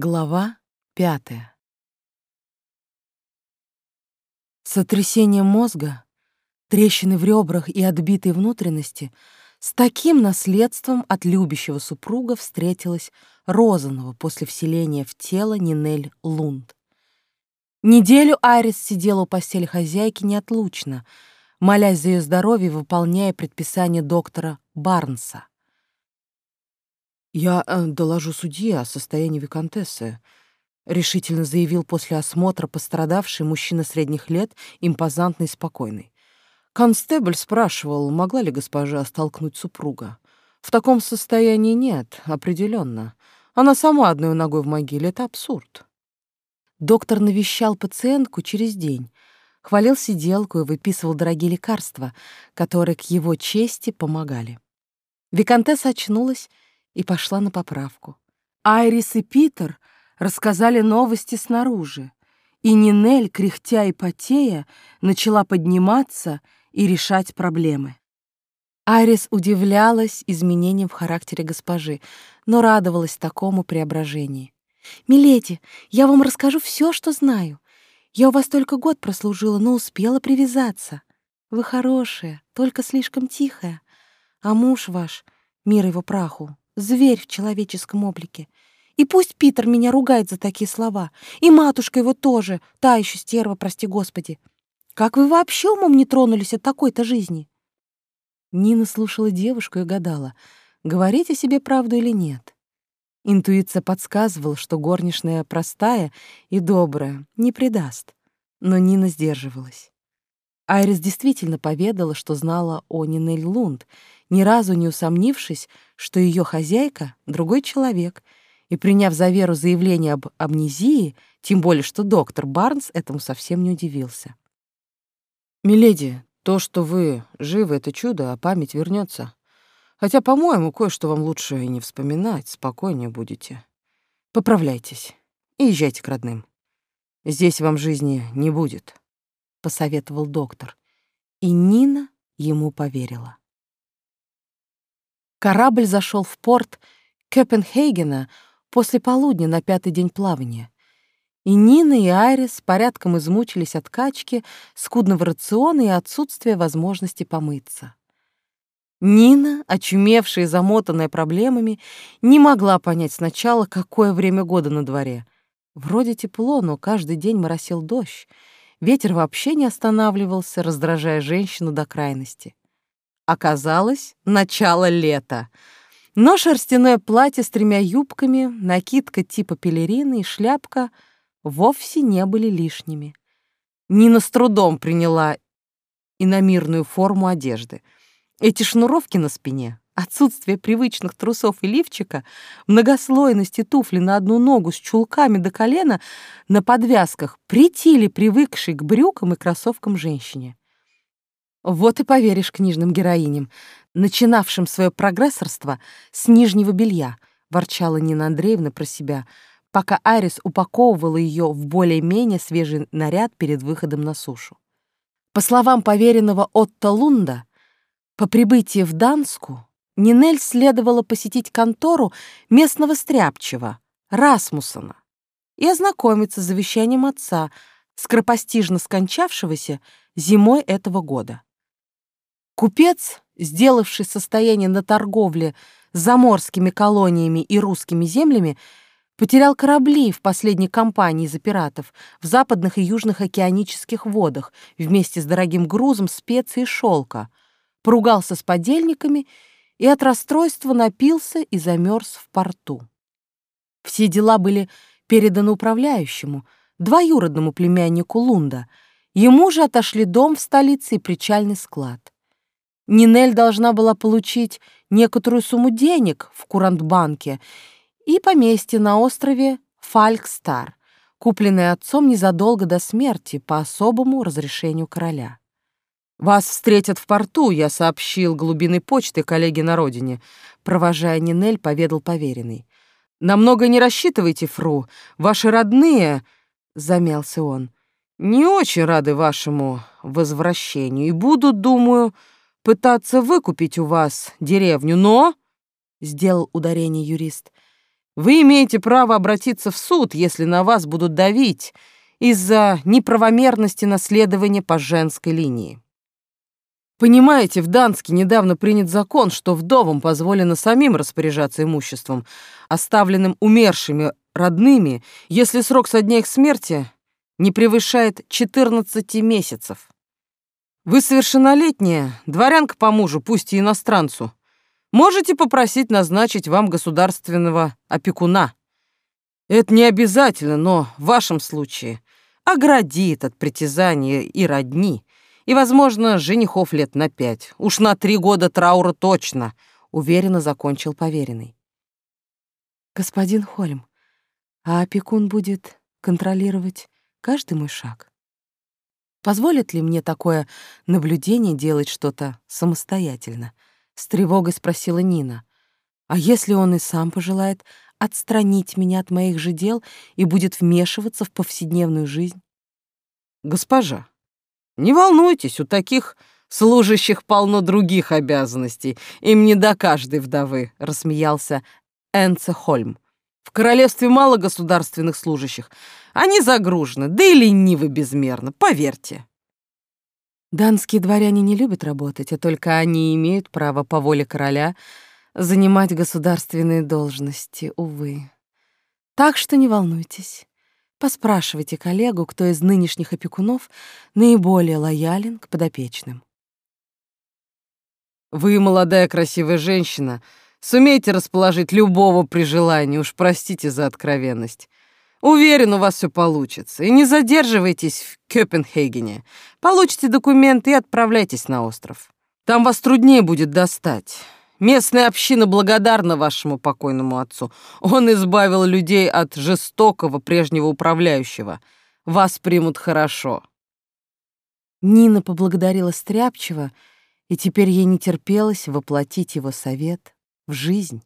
Глава пятая. Сотрясение мозга, трещины в ребрах и отбитые внутренности с таким наследством от любящего супруга встретилась Розанова после вселения в тело Нинель Лунд. Неделю Айрис сидела у постели хозяйки неотлучно, молясь за ее здоровье, выполняя предписание доктора Барнса. «Я э, доложу судье о состоянии виконтессы», — решительно заявил после осмотра пострадавший мужчина средних лет, импозантный и спокойный. Констебль спрашивал, могла ли госпожа столкнуть супруга. В таком состоянии нет, определенно. Она сама одной ногой в могиле — это абсурд. Доктор навещал пациентку через день, хвалил сиделку и выписывал дорогие лекарства, которые к его чести помогали. Викантесса очнулась и пошла на поправку. Айрис и Питер рассказали новости снаружи, и Нинель, кряхтя и потея, начала подниматься и решать проблемы. Айрис удивлялась изменениям в характере госпожи, но радовалась такому преображению. «Миледи, я вам расскажу все, что знаю. Я у вас только год прослужила, но успела привязаться. Вы хорошая, только слишком тихая. А муж ваш, мир его праху, зверь в человеческом облике. И пусть Питер меня ругает за такие слова, и матушка его тоже, та еще стерва, прости господи. Как вы вообще умом не тронулись от такой-то жизни?» Нина слушала девушку и гадала, говорить о себе правду или нет. Интуиция подсказывала, что горничная простая и добрая, не предаст. Но Нина сдерживалась. Айрис действительно поведала, что знала о Нинель Лунд, ни разу не усомнившись, что ее хозяйка — другой человек, и приняв за веру заявление об амнезии, тем более что доктор Барнс этому совсем не удивился. «Миледи, то, что вы живы, — это чудо, а память вернется. Хотя, по-моему, кое-что вам лучше и не вспоминать, спокойнее будете. Поправляйтесь и езжайте к родным. Здесь вам жизни не будет», — посоветовал доктор. И Нина ему поверила. Корабль зашел в порт Копенхагена после полудня на пятый день плавания. И Нина, и Айрис порядком измучились от качки, скудного рациона и отсутствия возможности помыться. Нина, очумевшая и замотанная проблемами, не могла понять сначала, какое время года на дворе. Вроде тепло, но каждый день моросил дождь. Ветер вообще не останавливался, раздражая женщину до крайности. Оказалось, начало лета. Но шерстяное платье с тремя юбками, накидка типа пелерины и шляпка вовсе не были лишними. Нина с трудом приняла иномирную форму одежды. Эти шнуровки на спине, отсутствие привычных трусов и лифчика, многослойности туфли на одну ногу с чулками до колена на подвязках притили привыкшей к брюкам и кроссовкам женщине. Вот и поверишь книжным героиням, начинавшим свое прогрессорство с нижнего белья, ворчала Нина Андреевна про себя, пока Айрис упаковывала ее в более-менее свежий наряд перед выходом на сушу. По словам поверенного Отто Лунда, по прибытии в Данску Нинель следовало посетить контору местного стряпчего, Расмусона, и ознакомиться с завещанием отца, скоропостижно скончавшегося зимой этого года. Купец, сделавший состояние на торговле с заморскими колониями и русскими землями, потерял корабли в последней кампании за пиратов в западных и южных океанических водах вместе с дорогим грузом специй и шелка, поругался с подельниками и от расстройства напился и замерз в порту. Все дела были переданы управляющему, двоюродному племяннику Лунда. Ему же отошли дом в столице и причальный склад. Нинель должна была получить некоторую сумму денег в Курантбанке и поместье на острове Фалькстар, купленное отцом незадолго до смерти по особому разрешению короля. «Вас встретят в порту», — я сообщил глубиной почты коллеге на родине. Провожая Нинель, поведал поверенный. «Намного не рассчитывайте, фру. Ваши родные...» — замялся он. «Не очень рады вашему возвращению и будут, думаю, пытаться выкупить у вас деревню, но...» — сделал ударение юрист. Вы имеете право обратиться в суд, если на вас будут давить из-за неправомерности наследования по женской линии. Понимаете, в Данске недавно принят закон, что вдовам позволено самим распоряжаться имуществом, оставленным умершими родными, если срок со дня их смерти не превышает 14 месяцев. Вы совершеннолетняя, дворянка по мужу, пусть и иностранцу. Можете попросить назначить вам государственного опекуна. Это не обязательно, но в вашем случае оградит от притязания и родни, и, возможно, женихов лет на пять. Уж на три года траура точно, — уверенно закончил поверенный. Господин Хольм, а опекун будет контролировать каждый мой шаг? Позволит ли мне такое наблюдение делать что-то самостоятельно? С тревогой спросила Нина. А если он и сам пожелает отстранить меня от моих же дел и будет вмешиваться в повседневную жизнь? Госпожа, не волнуйтесь, у таких служащих полно других обязанностей. Им не до каждой вдовы, рассмеялся Энце Хольм. В королевстве мало государственных служащих. Они загружены, да и ленивы безмерно, поверьте. Данские дворяне не любят работать, а только они имеют право по воле короля занимать государственные должности, увы. Так что не волнуйтесь. Поспрашивайте коллегу, кто из нынешних опекунов наиболее лоялен к подопечным. Вы, молодая красивая женщина, сумеете расположить любого при желании, уж простите за откровенность. Уверен, у вас все получится. И не задерживайтесь в Копенгагене. Получите документы и отправляйтесь на остров. Там вас труднее будет достать. Местная община благодарна вашему покойному отцу. Он избавил людей от жестокого прежнего управляющего. Вас примут хорошо». Нина поблагодарила Стряпчева, и теперь ей не терпелось воплотить его совет в жизнь.